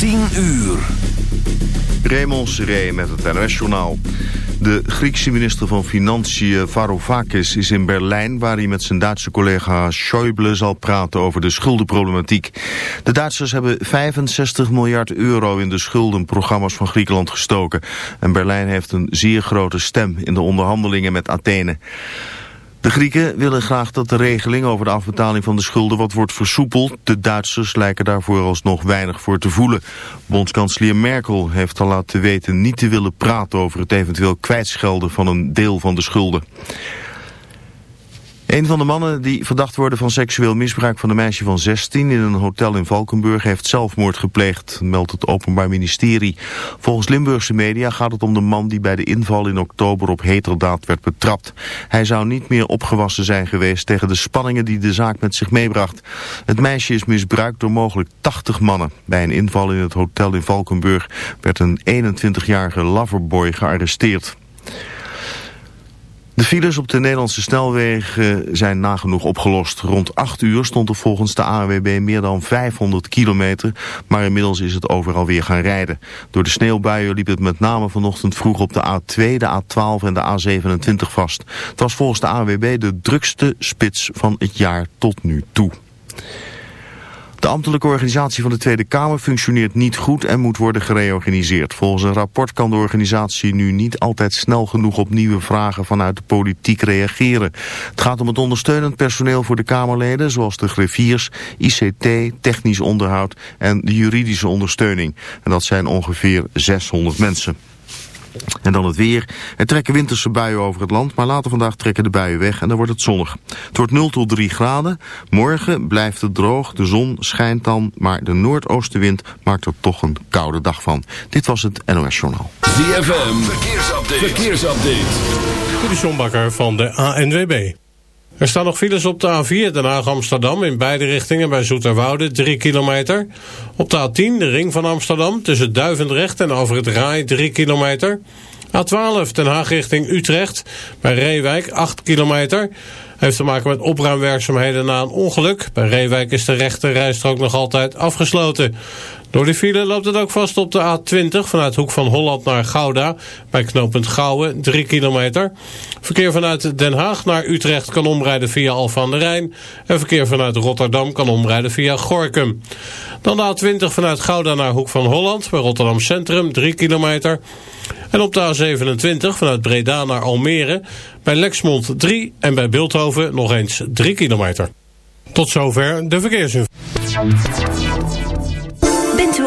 10 uur. Raymond Seré met het NOS-journaal. De Griekse minister van Financiën Varoufakis is in Berlijn... waar hij met zijn Duitse collega Schäuble zal praten over de schuldenproblematiek. De Duitsers hebben 65 miljard euro in de schuldenprogramma's van Griekenland gestoken. En Berlijn heeft een zeer grote stem in de onderhandelingen met Athene. De Grieken willen graag dat de regeling over de afbetaling van de schulden wat wordt versoepeld. De Duitsers lijken daarvoor alsnog weinig voor te voelen. Bondskanselier Merkel heeft al laten weten niet te willen praten over het eventueel kwijtschelden van een deel van de schulden. Een van de mannen die verdacht worden van seksueel misbruik van een meisje van 16 in een hotel in Valkenburg heeft zelfmoord gepleegd, meldt het Openbaar Ministerie. Volgens Limburgse media gaat het om de man die bij de inval in oktober op heterdaad werd betrapt. Hij zou niet meer opgewassen zijn geweest tegen de spanningen die de zaak met zich meebracht. Het meisje is misbruikt door mogelijk 80 mannen. Bij een inval in het hotel in Valkenburg werd een 21-jarige loverboy gearresteerd. De files op de Nederlandse snelwegen zijn nagenoeg opgelost. Rond 8 uur stond er volgens de ANWB meer dan 500 kilometer, maar inmiddels is het overal weer gaan rijden. Door de sneeuwbuien liep het met name vanochtend vroeg op de A2, de A12 en de A27 vast. Het was volgens de ANWB de drukste spits van het jaar tot nu toe. De ambtelijke organisatie van de Tweede Kamer functioneert niet goed en moet worden gereorganiseerd. Volgens een rapport kan de organisatie nu niet altijd snel genoeg op nieuwe vragen vanuit de politiek reageren. Het gaat om het ondersteunend personeel voor de Kamerleden, zoals de griffiers, ICT, technisch onderhoud en de juridische ondersteuning. En dat zijn ongeveer 600 mensen. En dan het weer. Er trekken winterse buien over het land, maar later vandaag trekken de buien weg en dan wordt het zonnig. Het wordt 0 tot 3 graden. Morgen blijft het droog, de zon schijnt dan, maar de noordoostenwind maakt er toch een koude dag van. Dit was het NOS Journaal. ZFM, verkeersupdate. verkeersupdate. De Sjombakker van de ANWB. Er staan nog files op de A4 Den Haag-Amsterdam in beide richtingen bij Zoeterwoude 3 kilometer. Op de A10 de ring van Amsterdam tussen Duivendrecht en over het Rai 3 kilometer. A12 Den Haag richting Utrecht bij Reewijk 8 kilometer. Heeft te maken met opruimwerkzaamheden na een ongeluk. Bij Reewijk is de rechte rijstrook nog altijd afgesloten. Door de file loopt het ook vast op de A20 vanuit Hoek van Holland naar Gouda. Bij knooppunt Gouwen, 3 kilometer. Verkeer vanuit Den Haag naar Utrecht kan omrijden via Alphen aan de Rijn. En verkeer vanuit Rotterdam kan omrijden via Gorkum. Dan de A20 vanuit Gouda naar Hoek van Holland. Bij Rotterdam Centrum, 3 kilometer. En op de A27 vanuit Breda naar Almere. Bij Lexmond 3 en bij Beeldhoven nog eens 3 kilometer. Tot zover de verkeersinformatie.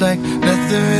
like nothing.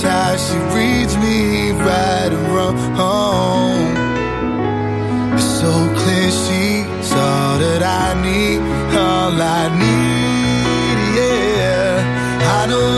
That's how she reads me right and wrong. It's so clear she's all that I need, all I need. Yeah, I know.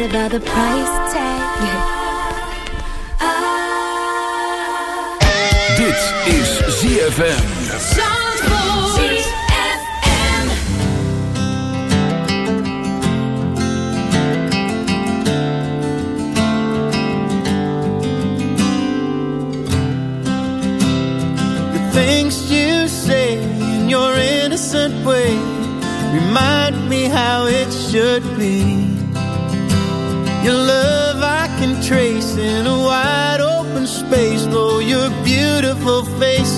right about the price tag. Dit is ZFM. The things you say in your innocent way remind me how it should be